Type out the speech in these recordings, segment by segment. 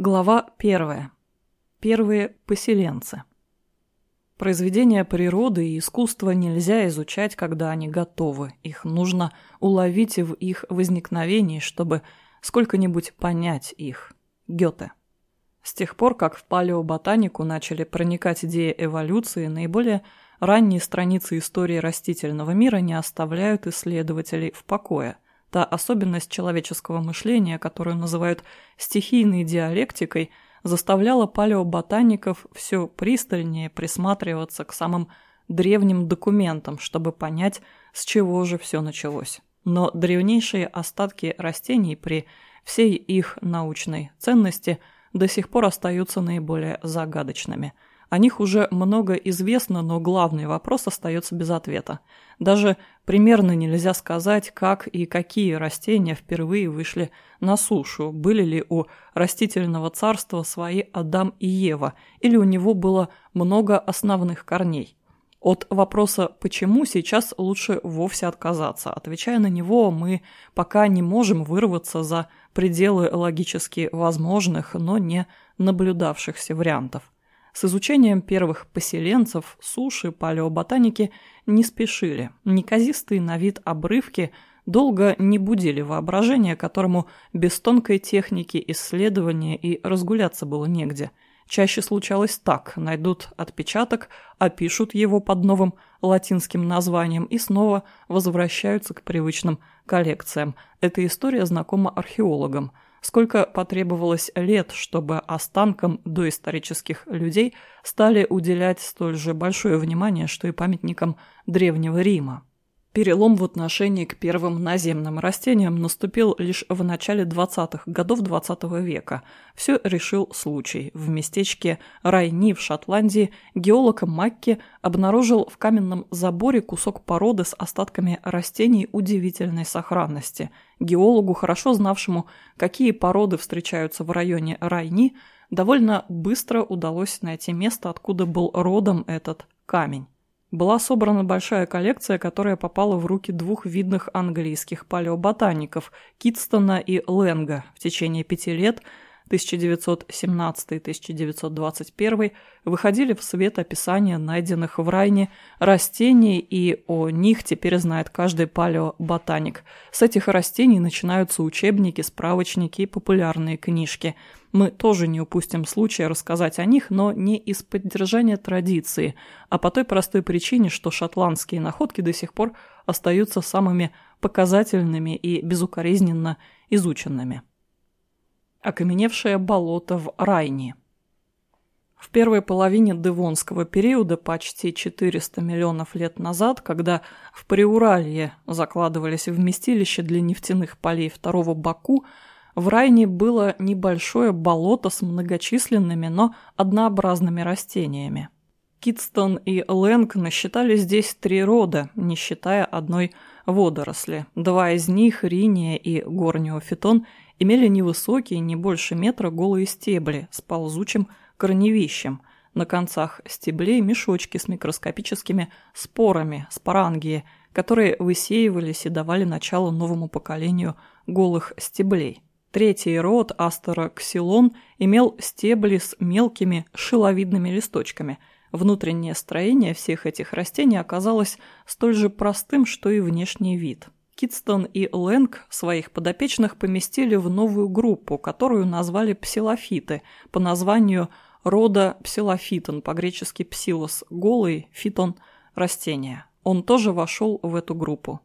Глава первая. Первые поселенцы. Произведения природы и искусства нельзя изучать, когда они готовы. Их нужно уловить в их возникновении, чтобы сколько-нибудь понять их. Гёте. С тех пор, как в палеоботанику начали проникать идеи эволюции, наиболее ранние страницы истории растительного мира не оставляют исследователей в покое – Та особенность человеческого мышления, которую называют стихийной диалектикой, заставляла палеоботаников все пристальнее присматриваться к самым древним документам, чтобы понять, с чего же все началось. Но древнейшие остатки растений при всей их научной ценности до сих пор остаются наиболее загадочными – о них уже много известно, но главный вопрос остается без ответа. Даже примерно нельзя сказать, как и какие растения впервые вышли на сушу. Были ли у растительного царства свои Адам и Ева, или у него было много основных корней. От вопроса «почему» сейчас лучше вовсе отказаться. Отвечая на него, мы пока не можем вырваться за пределы логически возможных, но не наблюдавшихся вариантов. С изучением первых поселенцев суши палеоботаники не спешили. Неказистые на вид обрывки долго не будили воображение, которому без тонкой техники исследования и разгуляться было негде. Чаще случалось так, найдут отпечаток, опишут его под новым латинским названием и снова возвращаются к привычным коллекциям. Эта история знакома археологам – Сколько потребовалось лет, чтобы останкам доисторических людей стали уделять столь же большое внимание, что и памятникам Древнего Рима. Перелом в отношении к первым наземным растениям наступил лишь в начале 20-х годов 20 -го века. Все решил случай. В местечке Райни в Шотландии геолог Макки обнаружил в каменном заборе кусок породы с остатками растений удивительной сохранности. Геологу, хорошо знавшему, какие породы встречаются в районе Райни, довольно быстро удалось найти место, откуда был родом этот камень. Была собрана большая коллекция, которая попала в руки двух видных английских палеоботаников – Китстона и Ленга в течение пяти лет – 1917-1921 выходили в свет описания найденных в Райне растений, и о них теперь знает каждый палеоботаник. С этих растений начинаются учебники, справочники и популярные книжки – мы тоже не упустим случая рассказать о них, но не из поддержания традиции, а по той простой причине, что шотландские находки до сих пор остаются самыми показательными и безукоризненно изученными. Окаменевшее болото в Райне в первой половине Девонского периода, почти 400 миллионов лет назад, когда в Приуралье закладывались вместилища для нефтяных полей второго Баку, в Райне было небольшое болото с многочисленными, но однообразными растениями. Китстон и Лэнг насчитали здесь три рода, не считая одной водоросли. Два из них, риния и горниофитон, имели невысокие, не больше метра голые стебли с ползучим корневищем. На концах стеблей мешочки с микроскопическими спорами, спорангии, которые высеивались и давали начало новому поколению голых стеблей. Третий род астероксилон имел стебли с мелкими шиловидными листочками. Внутреннее строение всех этих растений оказалось столь же простым, что и внешний вид. Китстон и Лэнг своих подопечных поместили в новую группу, которую назвали псилофиты, по названию рода псилофитон, по-гречески псилос – голый, фитон – растение. Он тоже вошел в эту группу.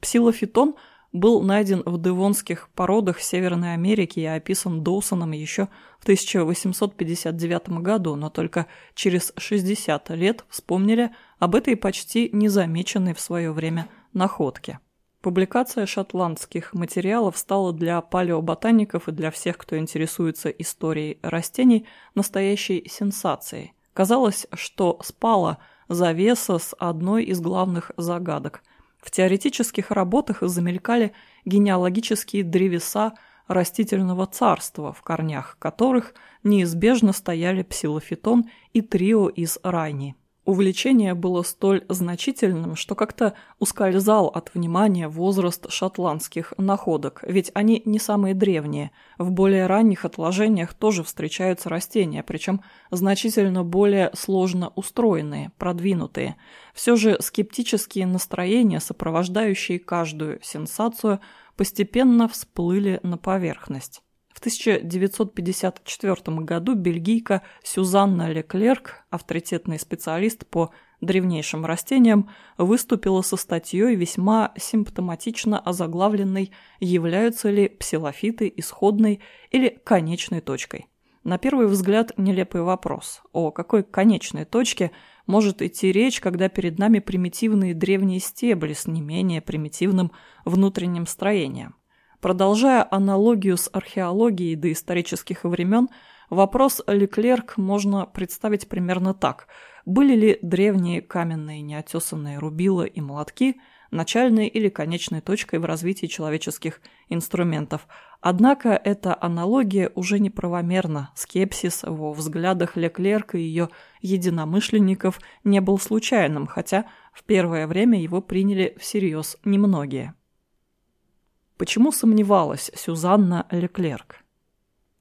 Псилофитон – был найден в девонских породах Северной Америки и описан Доусоном еще в 1859 году, но только через 60 лет вспомнили об этой почти незамеченной в свое время находке. Публикация шотландских материалов стала для палеоботаников и для всех, кто интересуется историей растений, настоящей сенсацией. Казалось, что спала завеса с одной из главных загадок – в теоретических работах замелькали генеалогические древеса растительного царства, в корнях которых неизбежно стояли псилофитон и трио из райни. Увлечение было столь значительным, что как-то ускользал от внимания возраст шотландских находок, ведь они не самые древние. В более ранних отложениях тоже встречаются растения, причем значительно более сложно устроенные, продвинутые. Все же скептические настроения, сопровождающие каждую сенсацию, постепенно всплыли на поверхность. В 1954 году бельгийка Сюзанна Леклерк, авторитетный специалист по древнейшим растениям, выступила со статьей, весьма симптоматично озаглавленной «Являются ли псилофиты исходной или конечной точкой?». На первый взгляд нелепый вопрос. О какой конечной точке может идти речь, когда перед нами примитивные древние стебли с не менее примитивным внутренним строением? Продолжая аналогию с археологией до исторических времен, вопрос Леклерк можно представить примерно так. Были ли древние каменные неотесанные рубила и молотки начальной или конечной точкой в развитии человеческих инструментов? Однако эта аналогия уже неправомерна. Скепсис во взглядах Леклерк и ее единомышленников не был случайным, хотя в первое время его приняли всерьез немногие. Почему сомневалась Сюзанна Леклерк?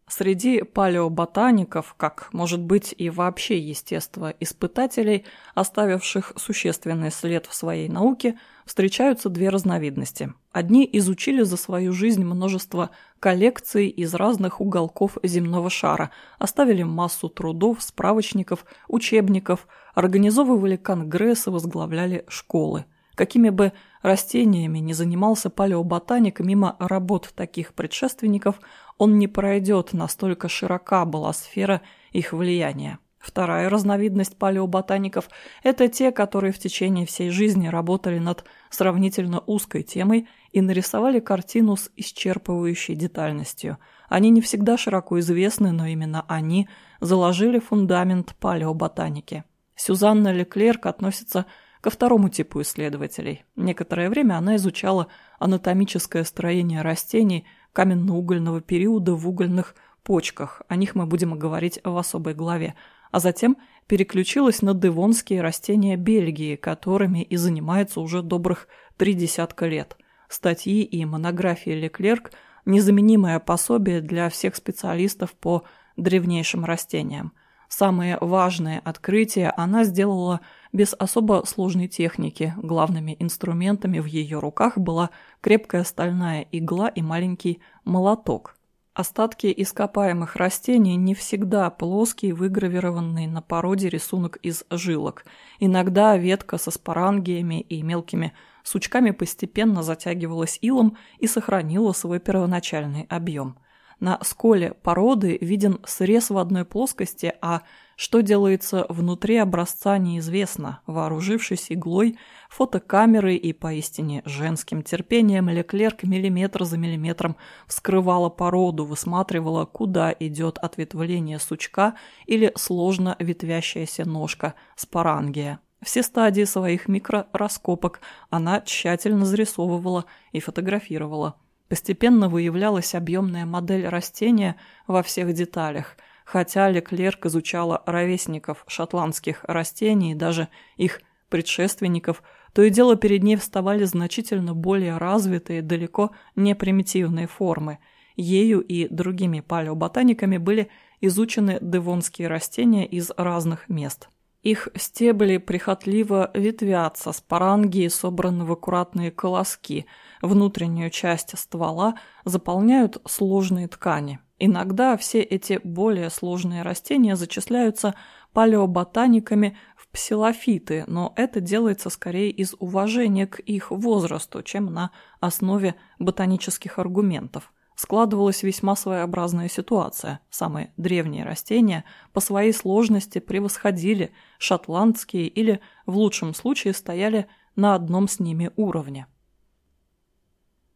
Среди палеоботаников, как, может быть, и вообще естествоиспытателей, оставивших существенный след в своей науке, встречаются две разновидности. Одни изучили за свою жизнь множество коллекций из разных уголков земного шара, оставили массу трудов, справочников, учебников, организовывали конгрессы, возглавляли школы – Какими бы растениями ни занимался палеоботаник, мимо работ таких предшественников он не пройдет, настолько широка была сфера их влияния. Вторая разновидность палеоботаников – это те, которые в течение всей жизни работали над сравнительно узкой темой и нарисовали картину с исчерпывающей детальностью. Они не всегда широко известны, но именно они заложили фундамент палеоботаники. Сюзанна Леклерк относится к ко второму типу исследователей. Некоторое время она изучала анатомическое строение растений каменно-угольного периода в угольных почках, о них мы будем говорить в особой главе, а затем переключилась на девонские растения Бельгии, которыми и занимается уже добрых три десятка лет. Статьи и монографии Леклерк – незаменимое пособие для всех специалистов по древнейшим растениям. Самые важные открытия она сделала без особо сложной техники. Главными инструментами в ее руках была крепкая стальная игла и маленький молоток. Остатки ископаемых растений не всегда плоский, выгравированный на породе рисунок из жилок. Иногда ветка со спорангиями и мелкими сучками постепенно затягивалась илом и сохранила свой первоначальный объем. На сколе породы виден срез в одной плоскости, а что делается внутри образца неизвестно. Вооружившись иглой, фотокамерой и поистине женским терпением, Леклерк миллиметр за миллиметром вскрывала породу, высматривала, куда идет ответвление сучка или сложно ветвящаяся ножка спорангия. Все стадии своих микрораскопок она тщательно зарисовывала и фотографировала. Постепенно выявлялась объемная модель растения во всех деталях – хотя Леклерк изучала ровесников шотландских растений и даже их предшественников, то и дело перед ней вставали значительно более развитые, далеко не примитивные формы. Ею и другими палеоботаниками были изучены девонские растения из разных мест. Их стебли прихотливо ветвятся, спорангии собраны в аккуратные колоски, внутреннюю часть ствола заполняют сложные ткани – Иногда все эти более сложные растения зачисляются палеоботаниками в псилофиты, но это делается скорее из уважения к их возрасту, чем на основе ботанических аргументов. Складывалась весьма своеобразная ситуация. Самые древние растения по своей сложности превосходили шотландские или, в лучшем случае, стояли на одном с ними уровне.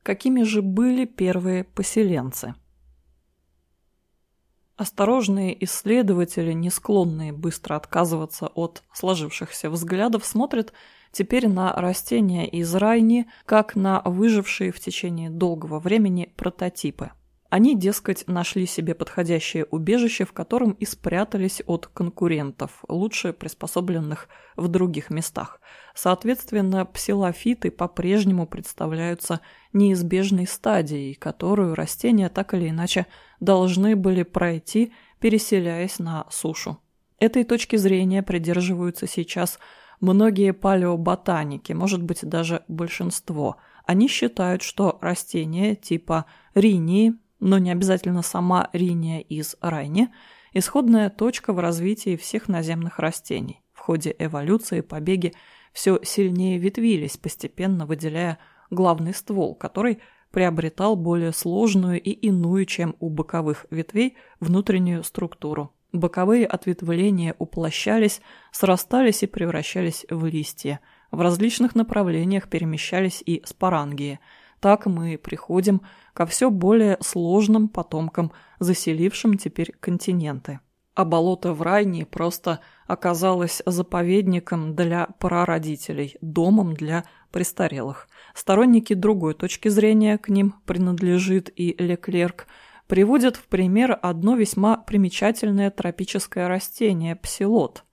Какими же были первые поселенцы? Осторожные исследователи, не склонные быстро отказываться от сложившихся взглядов, смотрят теперь на растения из райни как на выжившие в течение долгого времени прототипы. Они, дескать, нашли себе подходящее убежище, в котором и спрятались от конкурентов, лучше приспособленных в других местах. Соответственно, псилофиты по-прежнему представляются неизбежной стадией, которую растения так или иначе должны были пройти, переселяясь на сушу. Этой точки зрения придерживаются сейчас многие палеоботаники, может быть даже большинство. Они считают, что растения типа ринии, но не обязательно сама риния из райни, исходная точка в развитии всех наземных растений. В ходе эволюции побеги все сильнее ветвились, постепенно выделяя главный ствол, который приобретал более сложную и иную, чем у боковых ветвей, внутреннюю структуру. Боковые ответвления уплощались, срастались и превращались в листья. В различных направлениях перемещались и спорангии – так мы приходим ко все более сложным потомкам, заселившим теперь континенты. А болото в Райне просто оказалось заповедником для прародителей, домом для престарелых. Сторонники другой точки зрения к ним принадлежит и Леклерк, приводят в пример одно весьма примечательное тропическое растение – псилот.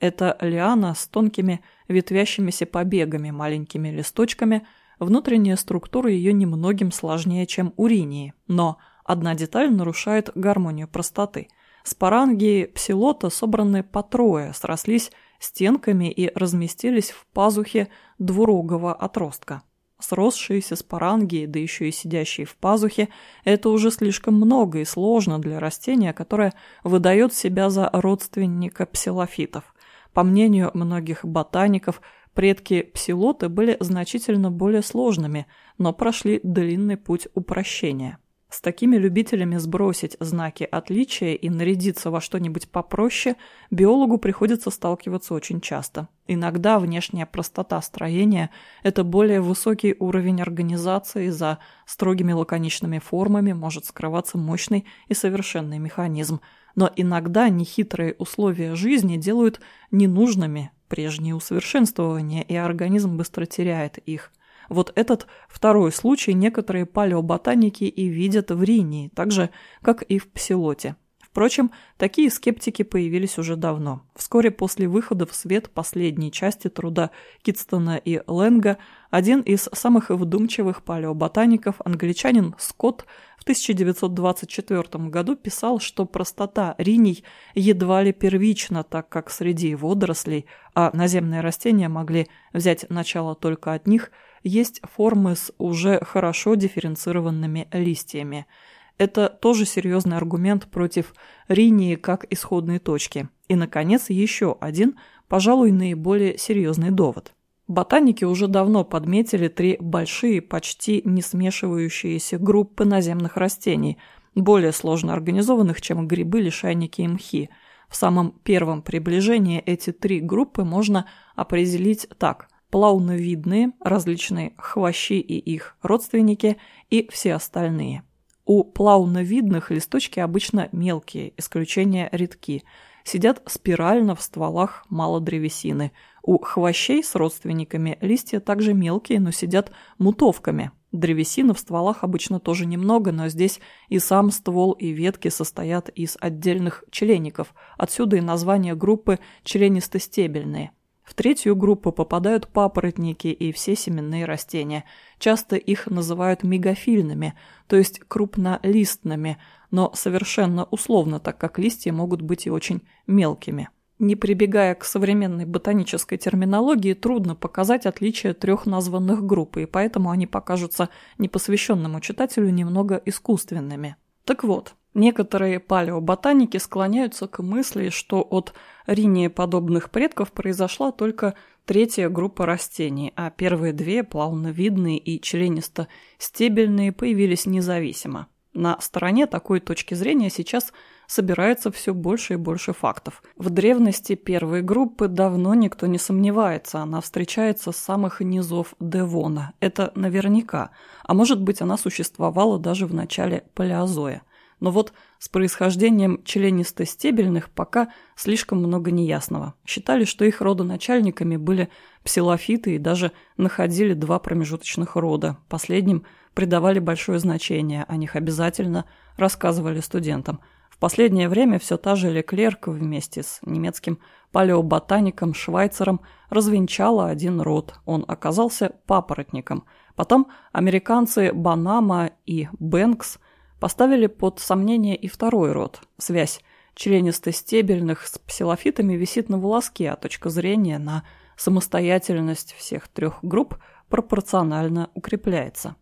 Это лиана с тонкими ветвящимися побегами, маленькими листочками – Внутренняя структура ее немногим сложнее, чем у ринии, но одна деталь нарушает гармонию простоты. Спорангии псилота собраны по трое, срослись стенками и разместились в пазухе двурогого отростка. Сросшиеся спорангии, да еще и сидящие в пазухе, это уже слишком много и сложно для растения, которое выдает себя за родственника псилофитов. По мнению многих ботаников, Предки псилоты были значительно более сложными, но прошли длинный путь упрощения. С такими любителями сбросить знаки отличия и нарядиться во что-нибудь попроще биологу приходится сталкиваться очень часто. Иногда внешняя простота строения – это более высокий уровень организации, за строгими лаконичными формами может скрываться мощный и совершенный механизм. Но иногда нехитрые условия жизни делают ненужными прежние усовершенствования, и организм быстро теряет их. Вот этот второй случай некоторые палеоботаники и видят в ринии, так же, как и в псилоте. Впрочем, такие скептики появились уже давно. Вскоре после выхода в свет последней части труда Китстона и Ленга один из самых вдумчивых палеоботаников, англичанин Скотт, в 1924 году писал, что простота риней едва ли первична, так как среди водорослей, а наземные растения могли взять начало только от них, есть формы с уже хорошо дифференцированными листьями – это тоже серьезный аргумент против Ринии как исходной точки. И, наконец, еще один, пожалуй, наиболее серьезный довод. Ботаники уже давно подметили три большие, почти не смешивающиеся группы наземных растений, более сложно организованных, чем грибы, лишайники и мхи. В самом первом приближении эти три группы можно определить так – плауновидные, различные хвощи и их родственники и все остальные. У плавновидных листочки обычно мелкие, исключения редки. Сидят спирально в стволах мало древесины. У хвощей с родственниками листья также мелкие, но сидят мутовками. Древесины в стволах обычно тоже немного, но здесь и сам ствол, и ветки состоят из отдельных члеников. Отсюда и название группы членистостебельные. В третью группу попадают папоротники и все семенные растения. Часто их называют мегафильными, то есть крупнолистными, но совершенно условно, так как листья могут быть и очень мелкими. Не прибегая к современной ботанической терминологии, трудно показать отличие трех названных групп, и поэтому они покажутся непосвященному читателю немного искусственными. Так вот, Некоторые палеоботаники склоняются к мысли, что от ринии подобных предков произошла только третья группа растений, а первые две, плавновидные и членисто-стебельные, появились независимо. На стороне такой точки зрения сейчас собирается все больше и больше фактов. В древности первой группы давно никто не сомневается, она встречается с самых низов Девона. Это наверняка. А может быть, она существовала даже в начале Палеозоя. Но вот с происхождением членистостебельных пока слишком много неясного. Считали, что их родоначальниками были псилофиты и даже находили два промежуточных рода. Последним придавали большое значение, о них обязательно рассказывали студентам. В последнее время все та же Леклерк вместе с немецким палеоботаником Швайцером развенчала один род. Он оказался папоротником. Потом американцы Банама и Бэнкс поставили под сомнение и второй род. Связь членистостебельных с псилофитами висит на волоске, а точка зрения на самостоятельность всех трех групп пропорционально укрепляется.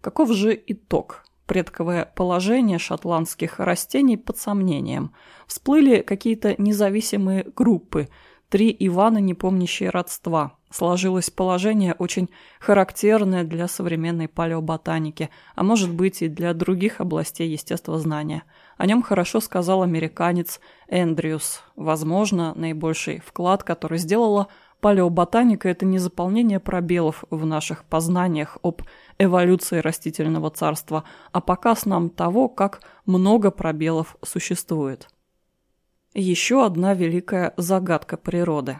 Каков же итог? Предковое положение шотландских растений под сомнением. Всплыли какие-то независимые группы, три Ивана, не помнящие родства. Сложилось положение, очень характерное для современной палеоботаники, а может быть и для других областей естествознания. О нем хорошо сказал американец Эндрюс. Возможно, наибольший вклад, который сделала Палеоботаника – это не заполнение пробелов в наших познаниях об эволюции растительного царства, а показ нам того, как много пробелов существует. Еще одна великая загадка природы.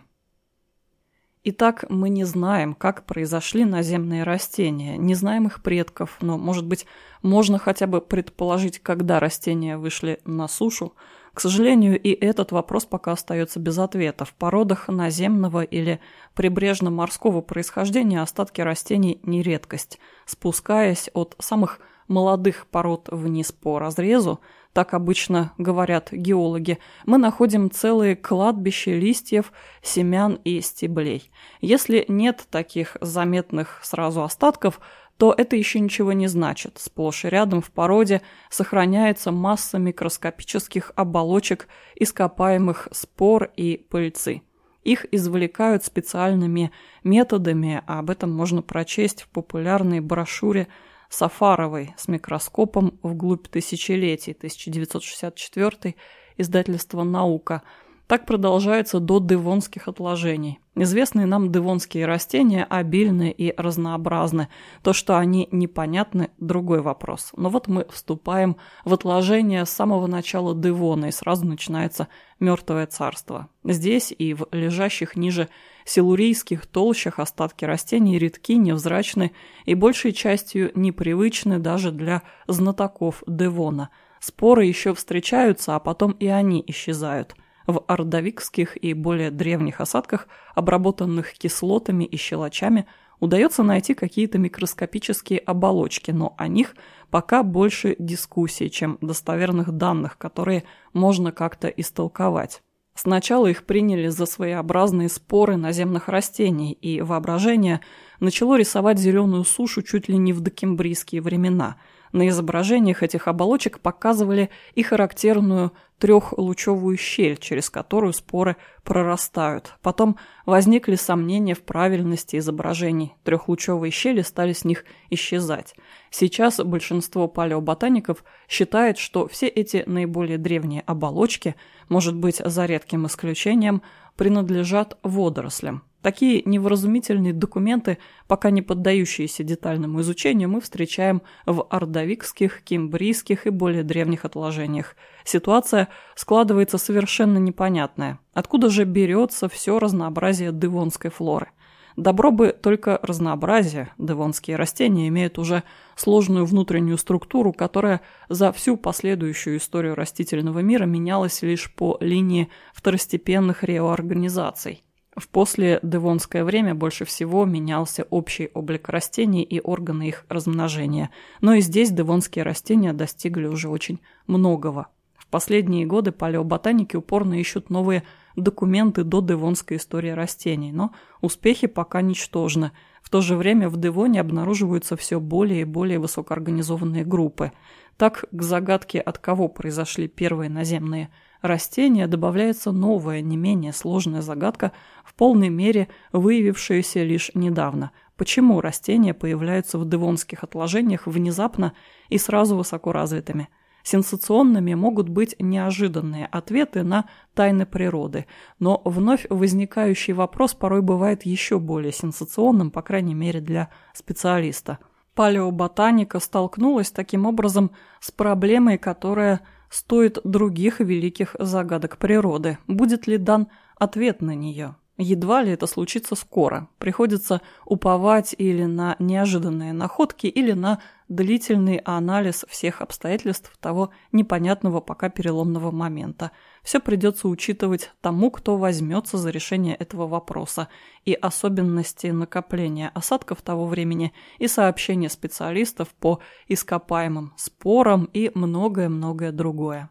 Итак, мы не знаем, как произошли наземные растения, не знаем их предков, но, может быть, можно хотя бы предположить, когда растения вышли на сушу – к сожалению, и этот вопрос пока остается без ответа. В породах наземного или прибрежно-морского происхождения остатки растений не редкость. Спускаясь от самых молодых пород вниз по разрезу, так обычно говорят геологи, мы находим целые кладбища листьев, семян и стеблей. Если нет таких заметных сразу остатков – то это еще ничего не значит. Сплошь и рядом в породе сохраняется масса микроскопических оболочек ископаемых спор и пыльцы. Их извлекают специальными методами, а об этом можно прочесть в популярной брошюре Сафаровой с микроскопом вглубь тысячелетий, 1964 издательство «Наука», так продолжается до девонских отложений. Известные нам девонские растения обильны и разнообразны. То, что они непонятны – другой вопрос. Но вот мы вступаем в отложение с самого начала Девона, и сразу начинается мертвое царство. Здесь и в лежащих ниже силурийских толщах остатки растений редки, невзрачны и большей частью непривычны даже для знатоков Девона. Споры еще встречаются, а потом и они исчезают – в ордовикских и более древних осадках, обработанных кислотами и щелочами, удается найти какие-то микроскопические оболочки, но о них пока больше дискуссий, чем достоверных данных, которые можно как-то истолковать. Сначала их приняли за своеобразные споры наземных растений, и воображение начало рисовать зеленую сушу чуть ли не в докембрийские времена – на изображениях этих оболочек показывали и характерную трехлучевую щель, через которую споры прорастают. Потом возникли сомнения в правильности изображений. Трехлучевые щели стали с них исчезать. Сейчас большинство палеоботаников считает, что все эти наиболее древние оболочки, может быть, за редким исключением, принадлежат водорослям. Такие невразумительные документы, пока не поддающиеся детальному изучению, мы встречаем в ордовикских, кимбрийских и более древних отложениях. Ситуация складывается совершенно непонятная. Откуда же берется все разнообразие девонской флоры? Добро бы только разнообразие. Девонские растения имеют уже сложную внутреннюю структуру, которая за всю последующую историю растительного мира менялась лишь по линии второстепенных реорганизаций. В после-девонское время больше всего менялся общий облик растений и органы их размножения, но и здесь девонские растения достигли уже очень многого. В последние годы палеоботаники упорно ищут новые документы до девонской истории растений, но успехи пока ничтожны. В то же время в Девоне обнаруживаются все более и более высокоорганизованные группы. Так, к загадке, от кого произошли первые наземные растения, добавляется новая, не менее сложная загадка, в полной мере выявившаяся лишь недавно. Почему растения появляются в девонских отложениях внезапно и сразу высоко развитыми? Сенсационными могут быть неожиданные ответы на тайны природы, но вновь возникающий вопрос порой бывает еще более сенсационным, по крайней мере для специалиста. Палеоботаника столкнулась таким образом с проблемой, которая стоит других великих загадок природы. Будет ли дан ответ на нее? Едва ли это случится скоро. Приходится уповать или на неожиданные находки, или на длительный анализ всех обстоятельств того непонятного пока переломного момента. Все придется учитывать тому, кто возьмется за решение этого вопроса, и особенности накопления осадков того времени, и сообщения специалистов по ископаемым спорам, и многое-многое другое.